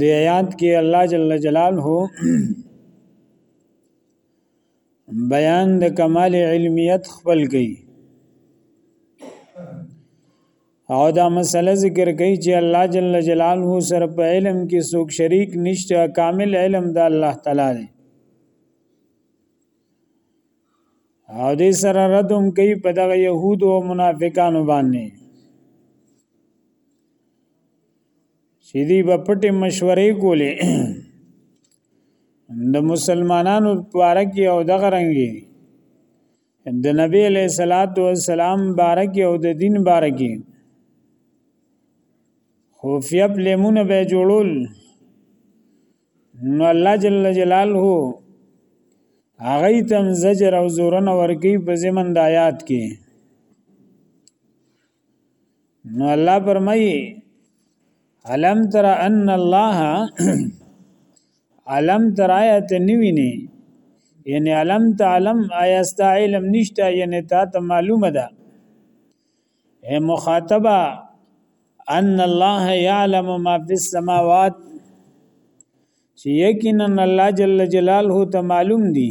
دی آیات کې الله جل جلاله بیان د کمال علمیت خپل گئی او دا مسله ذکر کوي چې الله جل جلاله سره په علم کې څوک شریک نشته کامل علم د الله تعالی دی او دې سره ردم کوي په دغه يهود او منافقانو باندې چې دی په پټه مشورې کولې د مسلمانانو بارک او د غرنګي د نبی علیہ الصلات والسلام بارک او د دین بارکی خوفیه پلیمونه به جوړول نو الله جل جلاله هغه تم زجر او زورن ورکی په زمن د آیات کې نو الله فرمایي علم تر ان الله علم تر آیت نیوینه یعنی علم تعلم آیا است علم نشته یعنی تا ته معلومه ده اے مخاطبه ان الله يعلم ما في السماوات چې یقینا الله جل جلاله ته معلوم دي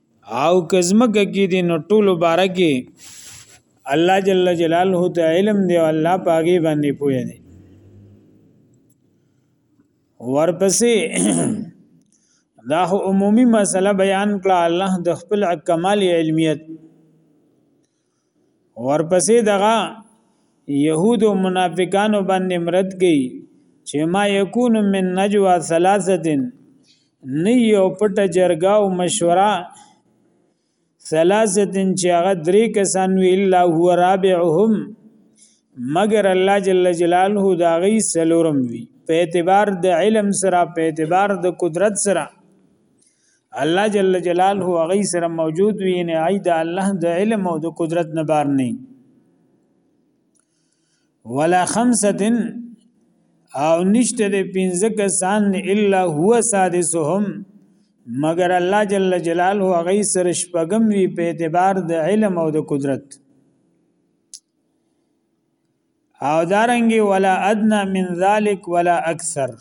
او کزمکه کې دي نو ټول بارکه الله جل جلاله ته علم دی او الله پاګې باندې پوهه دی ورپسې دا عمومي مسله بیان کړه الله د خپل کمال علمیت ورپسې دغه يهود او منافقانو باندې مرد گئی چې ما يكون من نجوا ثلاثه نه یو پټ جرګه او مشوره ثلاثه چې هغه درې کسان وی الا هو رابعهم مگر الله جل جلاله دا غي سلورم وی په اعتبار د علم سره په اعتبار د قدرت سره الله جل جلاله هغه سره موجود وي نه عید الله د علم او د قدرت نه بار نه ولا خمسه او نشته د پنځه کسان الا هو سادسهم مگر الله جل جلاله هغه سره شپږم وی په اعتبار د علم او د قدرت او دارنګي ولا ادنا من ذلك ولا اکثر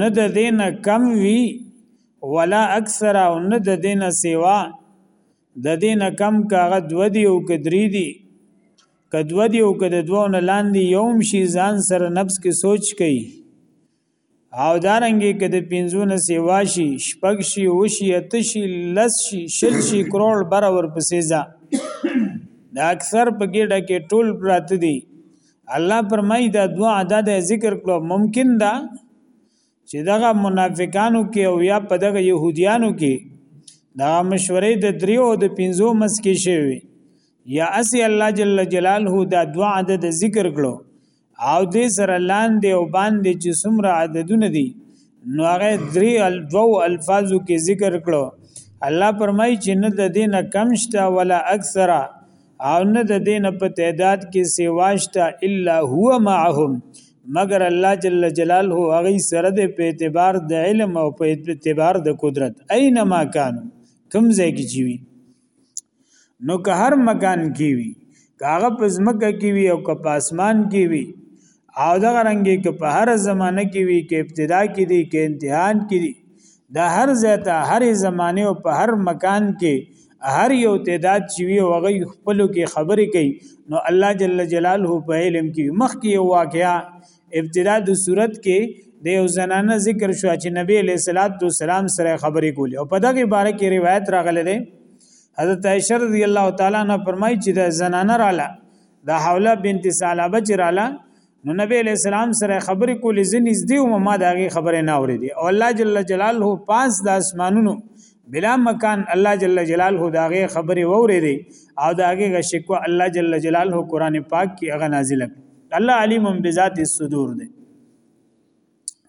نه د دین کم وی ولا اکثر او نه د دین سیوا د دین کم کاغه دو دی او کدری دی کدو دی او کد دوه نه لاندې یوم شي ځان سره نفس کې سوچ کوي او دارنګي کد پینځونه سیوا شي شپږ شي او شي ات شي لس شي شل شي کرول بر ور پسې ځه د اکثر په ګډه کې ټول پراته دي الله پرمای دا دوا عدد ذکر کړو ممکن دا چې دغه منافقانو کې او یا په دغه يهوديانو کې دا مشورې د دریو او د پنځو مس کې شوی یا اسی الله جل جلاله دا دوا عدد ذکر کړو او دې سره لاندې او باندې چې څومره عددونه دي نو هغه درې الفو الفاظو کې ذکر کړو الله پرمای چې نه د دینه کم شته ولا اکثره او نه د دین په تعداد کې سیواشتا الا هو معهم مگر الله جل جلاله هغه سره د په اعتبار د علم او په اعتبار د قدرت اينما کان کوم ځای کې چی وي نو که هر مکان کې وي کاغه پزمکه کې وي او که پاسمان کې وي او دا رنګي که په هر زمانه کې وي کې ابتدا کې دي کې امتحان کې دي دا هر ځای ته هر زمانه او په هر مکان کې هر یو تعداد چې وي او غي خپلو کې خبرې کوي نو الله جل جلاله په علم کې مخکې یو واقعیا ابتدا د صورت کې د یو زنانه ذکر شو چې نبی علیہ الصلوۃ والسلام سره خبرې کولې او په دغه باره کې روایت راغله ده حضرت عائشہ رضی الله تعالی عنها فرمایي چې د زنانه رااله دا حوله بنت ثعلبه چې رااله نو نبی علیہ السلام سره خبرې کولې ځنې زدي او ما دا غي خبره نه اورېدې او الله جل جلاله پاس د اسمانونو بلا مکان الله جل جلاله دا غي خبره وورېدې او دا غي شکوه الله جل جلاله قران پاک کې هغه نازل الله علیم بذات الصدور دی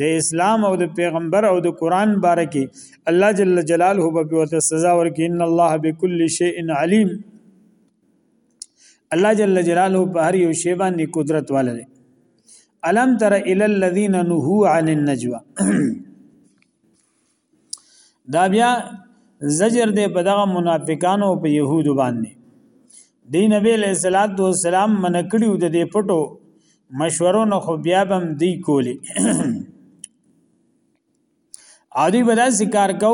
د اسلام او د پیغمبر او د قران باره کې الله جل جلاله به ورته سزا ورکړي ان الله بكل شيء عليم الله جل جلاله په هر یو شی باندې قدرت والره الم تر الى الذين نهوا عن النجوى دا بیا زجر دی په دغه منافقانو او په يهودو باندې دی نبی علیہ الصلات والسلام منکړیو د دې پټو مشورو نه خو بیا بم دی کولی عادی بدا ذکر کو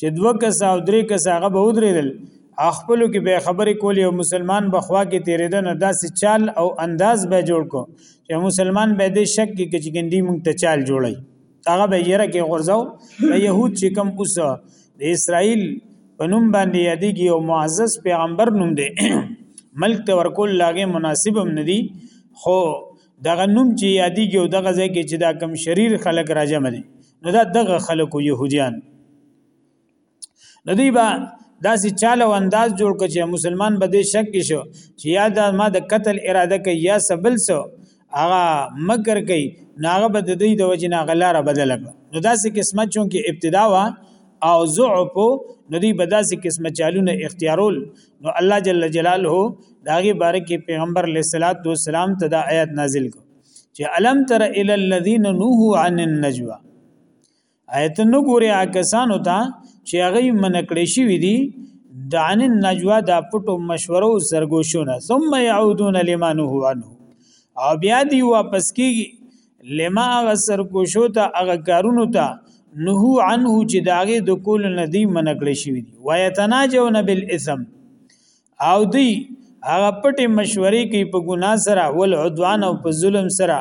چې دوه کس او درې کس هغه به ودرېدل خپلو کې به خبرې کولې او مسلمان بخوا کې تیرېده نه داسې چال او انداز به جوړ کو چې مسلمان به دې شک کې چې ګندی مونږ ته چال جوړي هغه به یره کې غرزو د يهود چې کوم اوس د اسرائیل په نوم باندې یادېږي او معزز پیغمبر نوم دی ملک ته ورکول لاګه مناسب هم ندي خو دغه نوم چې یادېږي او دغه ځای کې چې دا کم شریر خلک راجم دي نو دا دغه خلکو يهوديان ندی با داسې چاله او انداز جوړ کړ چې مسلمان به دې شک شو چې یا دا ما د قتل اراده کوي یا سبل سو هغه مکر کوي ناغه به د دې د وجنا غلاره بدل کړ نو داسې قسمت چون کې ابتدا وا او ضعف نو دی بداسي قسمه چالونه اختیارول نو الله جل جلاله داغه بارک پیغمبر علیہ الصلات والسلام ته دا آیات نازل کو چې الم تر ال الذین نهوا عن النجوا آیت نو ګوري کسانو ته چې هغه منکړې شي وي دي دعن النجوا د پټو مشورو سرګوشونه ثم يعودون لما نهو عنه او بیا دی واپس کیږي لما هغه سرګوشو ته هغه کارونو ته نهو عنه چې داغه د کول ندی منکړې شي وي دي ويتناجون بالاثم او دی هغه پټې مشورې کوي په ګناه سره ول عدوان او په ظلم سره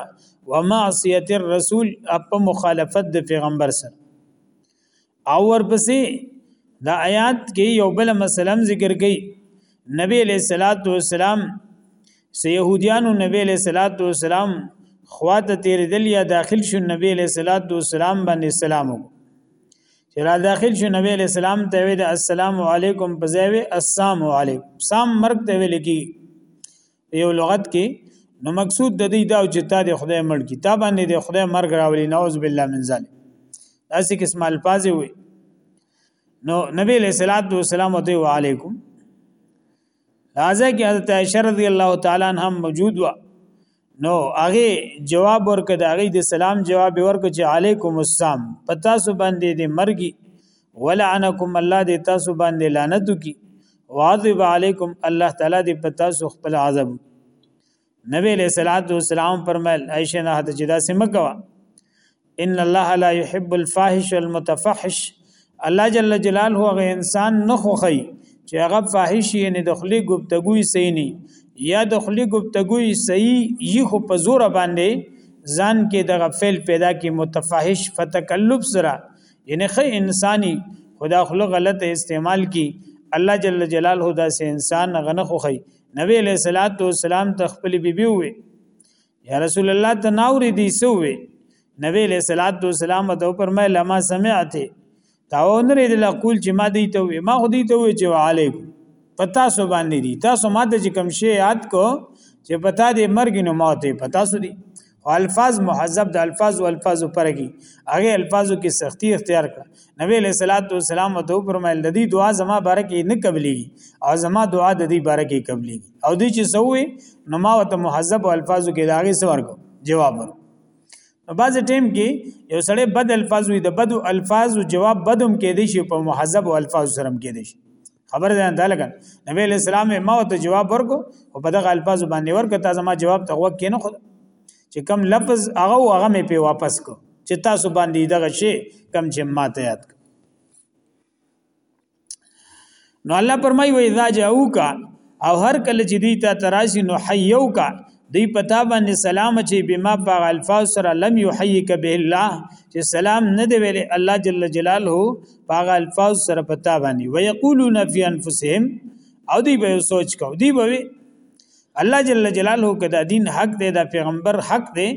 و معصیت الرسول په مخالفت د پیغمبر سره او ورپسې دا آیات کې یو بل مسله ذکر کړي نبی علیہ الصلات والسلام سه يهوديانو نبی علیہ الصلات والسلام خواته تیر دل یا داخل شو نبی علیہ الصلات والسلام باندې سلام وکړ چې را داخل شو نبی علیہ السلام ته وی د السلام علیکم په ځای وی السلام علیکم سام مرګ ته ویل کی یو لغت کې نو مقصود د دې دا چې تا د خدای مړ کی تا باندې د خدای مرګ راولي نعوذ بالله من ذلک داسې قسم الفاظ وي نو نبی علیہ الصلوۃ والسلام ته وعلیکم راځه کې حضرت عائشہ رضی الله تعالی عنها موجود و نو هغه جواب ورکړ د هغه د سلام جواب ورکړ چې علیکم السلام پتا سو باندې د مرګي ولعنکم الله دې تاسو باندې لعنت کی واذب علیکم الله تعالی دې پتا سو خپل عذاب نبی علیہ الصلوۃ والسلام فرمایل عائشہ نه ته جدا سم کوا ان الله لا يحب الفاحش المتفحش الله جل جلاله هغه انسان نه خوخی چې هغه فاحش یې نه دخلي گفتگوی سینی یا دخلي گفتگوی صحیح یی خو په زور باندې ځان کې دغه فعل پیدا کی متفحش فتکلف سره یعنی خې انساني خدا خلق غلط استعمال کی الله جل جلاله داسې انسان غنه خوخی نبی علیہ الصلوۃ والسلام ته خپل بیبي وې یا رسول الله ته ناوري دي سوې نبی علیہ الصلوۃ والسلام ته فرمای لما سمعت تاو نه لري د قول چې ما دي ته ما خو دي ته وې چې وعلیکم پتا سو باندې دي تاسو ما ته چې کوم شی یاد کو چې پتا دې مرګ نو موت پتا سو دي او الفاظ محذب د الفاظ او الفاظ پرګي هغه الفاظو کې سختی اختیار کړ نبی له صلوات و سلام او تو فرمایل د دې دعا زما بارکه نه قبلي او زما دعا د دې بارکه قبلي او دې چې سوې نو ما وت محذب او الفاظو کې داغه سورګو جواب ورکړ نو بعض ټیم کې یو سړی بد الفاظ وي د بد الفاظ او جواب بدوم کې دي شي په محذب او الفاظ سره کې دي شي خبر ده دا لګن نبی علیہ السلام ما ته جواب ورکو او په دغه الفاظ باندې ورکو تا زما جواب ته وک کینو خو چې کم لفظ هغه هغه مې په واپس کو چې تاسو باندې دغه شی کم چې ما ته یاد کو نو الله پرمای وې اذا جاءوکا او هر کله چې دوی ته تراشي نو حیو کا دوی پتا باندې سلام چې بما باغ الفاظ سره لم یحییک به الله چې سلام نه دی ویل الله جل جلاله باغ الفاظ سره پتا باندې ويقولون فی انفسهم او دوی به سوچ کو دوی به الله جل جلاله کدا دین حق دی دا پیغمبر حق دی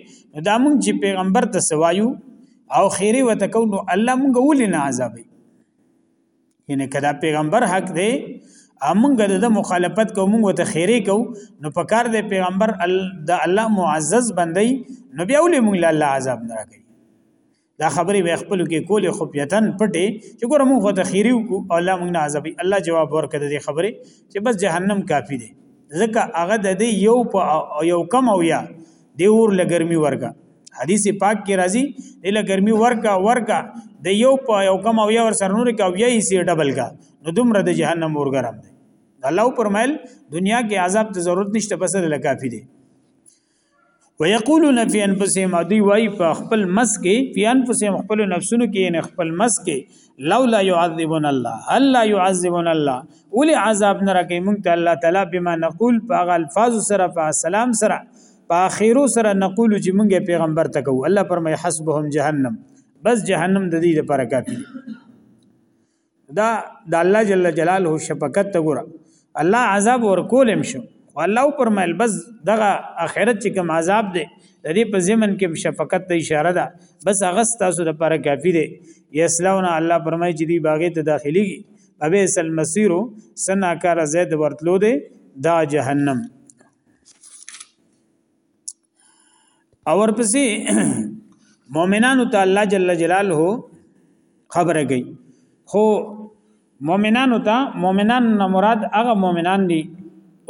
دا مونږ چې پیغمبر ته سوایو او خیره وتکو نو الله مونږ ولې نه عذابي یعنی کدا پیغمبر حق دی امونږ د مخالفت کوم موږ ته خیره کو نو په کار د پیغمبر د الله معزز بندي نو بیا ولې موږ الله عذاب نه راکړي دا خبرې به خپل کې کولې خو پیتن پټې چې ګوره موږ ته خیره کو الله موږ نه عذابي الله جواب ورکړي د خبرې چې بس جهنم کافی دی ځکه هغه د یو په یو کم او یا دی اور لګرمي ورګه حدیث پاک کې راځي اله ګرمي ورکا ورکا د یو په یو کم او یو سر نور کا وی سی ډبل کا نو دومره د جهنم اور ګرم دی الله پرمایل دنیا کې عذاب ته ضرورت نشته بس له کافی دی ويقولون في انفسهم ادي وای په خپل مس کې په انفسهم خپل نفسونو کې نه خپل مس کې لولا يعذبون الله الا يعذبون الله ولي عذاب نه راکې مونږ ته الله تعالی بما نقول په الفاظ سره په سلام سره په اخیرو سره نقول چې مونږه پیغمبر ته کو الله پرمای حسبهم جهنم بس جهنم د دې لپاره کافي دا د الله جل جلاله شفقت ته ګوره الله عذاب ورکول هم شو الله پرمایل بس دغه اخرت چې کوم عذاب دی د دې په زمن کې شفقت ته اشاره ده بس هغه تاسو لپاره کافي دی یسلون الله پرمای چې دی باغې ته داخلي ابي سل مسیرو سنا کار زید ورتلو دی دا جهنم اور پسې مؤمنانو ته الله جل جلاله خبره کوي خو مؤمنانو ته مؤمنان نه مراد هغه مؤمنان دي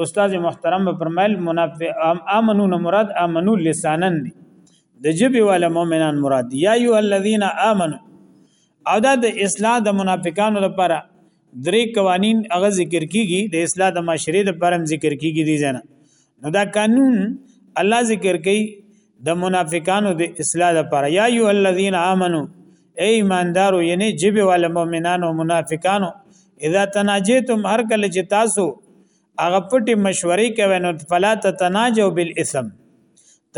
استاد محترم په فرمایل منافق امنو نه مراد امنو لسانن دي د جبه ولا مؤمنان مراد یا ایه الذین آمنو او دا د اصلاح د منافقانو لپاره درې قوانین هغه ذکر کیږي د اصلاح د معاشره د پرم ذکر کیږي دي ځنه نو دا قانون الله ذکر کوي د منافقانو د اصلاح لپاره یا ایو الذین آمنو ای ایماندارو یعنی جب ول مؤمنانو منافقانو اذا تناجیتم هر کله چې تاسو هغه پټي مشورې کوي نو فلا تتناجوا بالاثم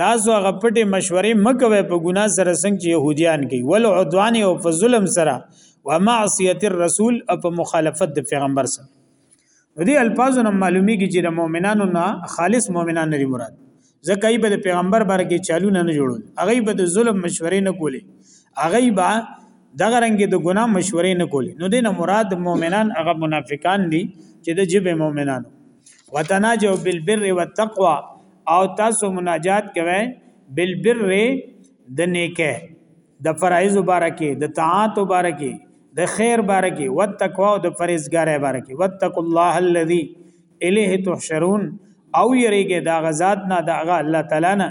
تاسو هغه پټي مشورې مکوي په ګنا سره څنګه چې يهوديان کوي ول عدوان او په ظلم سره ومعصيه الرسول او په مخالفت د پیغمبر سره دې الفاظو نه معلومیږي چې د مؤمنانو نه خالص مؤمنان نه مراد ځکه یې به د پیغمبر باره کې چالونه نه جوړول هغه به د ظلم مشورې نه کولې هغه به دغه رنګ د ګناه مشورې نه کولې نو دینه مراد مؤمنان هغه منافقان دي چې د جبه مؤمنان وتناجوا بالبر والتقوى او تاسو مناجات کوئ بالبر د نیکه د فرایض مبارکه د طاعات مبارکه د خیر مبارکه وتقوا او د فرزګار مبارکه وتق الله الذي الیه تحشرون او یریګه دا غزاد نه دا غ الله تعالی نه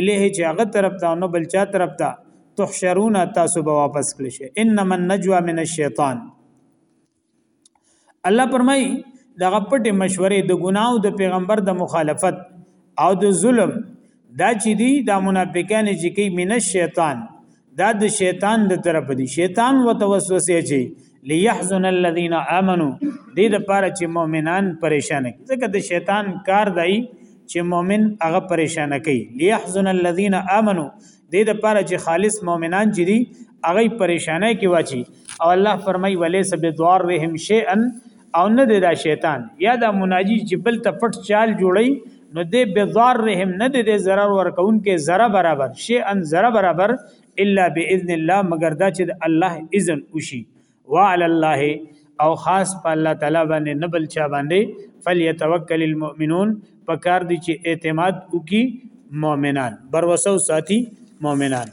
الیه چې هغه طرف ته نو بل چا طرف ته تحشرون تاسو به واپس کړی شي انما النجوا من الشیطان الله پرمای دغه پټه مشورې د ګناو د پیغمبر د مخالفت او د ظلم دا چې دی دا منافقان چې کوي من الشیطان دا د شیطان د طرف دی شیطان وتوسوسه چي ليحزن الذين امنوا دې د پاره چې مؤمنان پریشان کړي ځکه د شیطان کار دی چې مؤمن هغه پریشان کوي ليحزن الذين امنوا دې د پاره چې خالص مؤمنان چې دي هغه پریشانه کې واچي او الله فرمای ولې سب دوار رحم شیئن او نه دی دا شیطان یا دا مناجی چې بل ته پټ چال جوړی نو دی بضار رحم نه دی د zarar ورکون کې ذره برابر شی ان ذره برابر الا باذن الله مگر دا چې الله اذن وشي وعلى الله او خاص په الله تعالی باندې نه بل چا باندې فليتوکل المؤمنون پکار دي چې اعتماد وکي مؤمنان بر وسو ساتي مؤمنان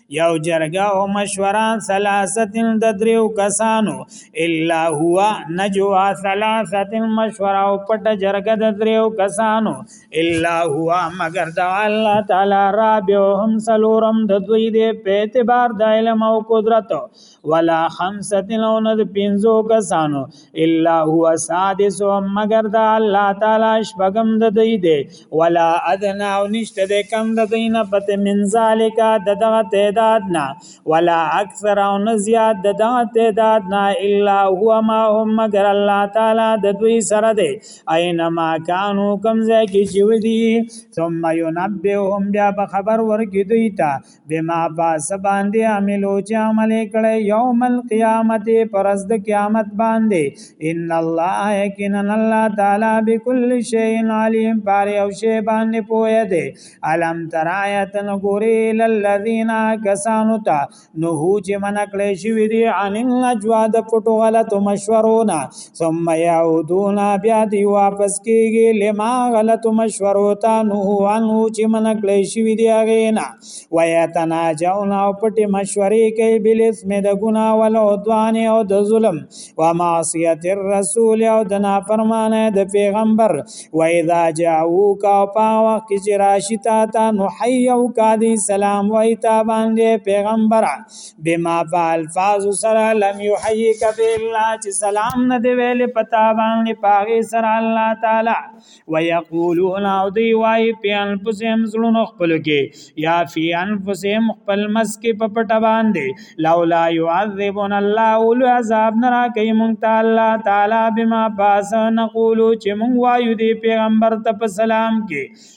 یو جرګه او مشوره ثلاثتن د دریو کسانو الا هو نجوا ثلاثتن مشوره او پټ جرګه د دریو کسانو الا هو مگر د الله تعالی رابهم سلورم د دوی د په اعتبار د علم او قدرت ولا خمسه او نه د پنځو کسانو الا هو سادس مگر دا الله تعالی شپغم د دی دی ولا ادنا او نشته د کم د دینه پته من ذالک د دغه تعداد نه ولا اکثر او نه زیات د دغه تعداد نه الا هو ما هم مگر الله تعالی د دوی سره دی اينما کانو کم ځای کې چې ودی ثم ينبئهم بیا په خبر ورکې دوی ته بما پاس باندې عملو چې عمل کړي یوم القیامت پرز د قیامت باندې ان الله یقینا الله تعالی بكل شیء علیم پر یو شی باندې پوهه دی علم ترایت نګوري للذین کسانو ته نو چې من کړي شوی دی ان النجوا د پټو غلط مشورونه ثم يعودون بیا دی واپس کیږي لما غلط مشورو تا نو انو چې من کړی شي دی هغه نه ويتناجون او پټ مشورې کوي بل اسم د ګنا ول او دوان او د ظلم و معصیت الرسول او د نافرمانه د پیغمبر و اذا جاءوك او پا وخت چې راشي تا ته نو حيو کا دی سلام وای تا باندې پیغمبر بما فالفاظ سره لم يحييك بالله چې سلام نه دی ویل پتا باندې پاغي سره الله تعالی ويقولون او دی وای په انفسهم زړونو خپل کې یا فی انفسهم خپل مس کې په پټ باندې لولا يعذبون الله اول عذاب نه را کوي مونږ ته الله تعالی بما باس نقول چې مونږ وایو دی پیغمبر ته په سلام کې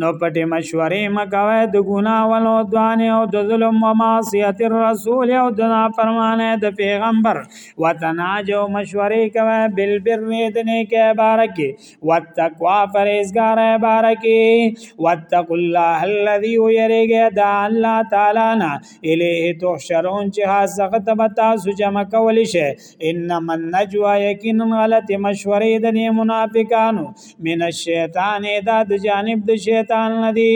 نو پټې مشورې مکوي د ګنا ولو دوان او د ظلم و معصیت الرسول او د فرمانه د پیغمبر وتناجو مشورې کوي بل بر د نیکه بارکه وتقوا پرهیزګار بارکه وتق الله الذي يرجى د الله تعالی نه الیه تحشرون چې هغه ته بتا سو جمع کول شي انما النجوا یقینا غلط مشورې د منافقانو من الشیطان دا د جانب د شیطان نه دی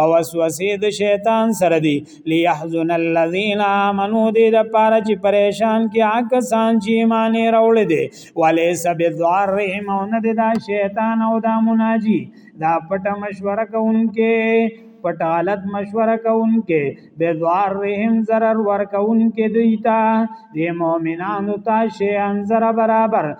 په وسوسه د شیطان سره دی ليحزن الذين امنوا دې د پاره چې پریشان کې هغه سان چې ایمان راوړل دي وليس بضارهم او نه دا شیطان او دا مناجی دا پټه مشوره کوونکې پټ حالت مشوره کوونکې به دوار رحم zarar ور کوونکې دیتا د مؤمنانو ته شی انزر برابر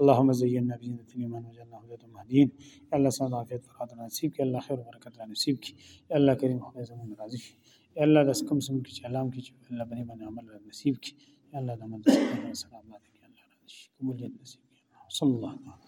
اللهم زيننا بزينة الإيمان وجعلنا هداة مهديين يا الله سعادة عافية فرحات نصيب كي الله خير وبركات نصيب كي يا الله كريم خدای زمون راضي شي يا الله داس کوم سم کې چلام کې چې الله باندې باندې عمل را نصیب کړي يا الله د عمل سلام باندې يا الله راضي شي قبولیت نصیب کړي صلی الله علیه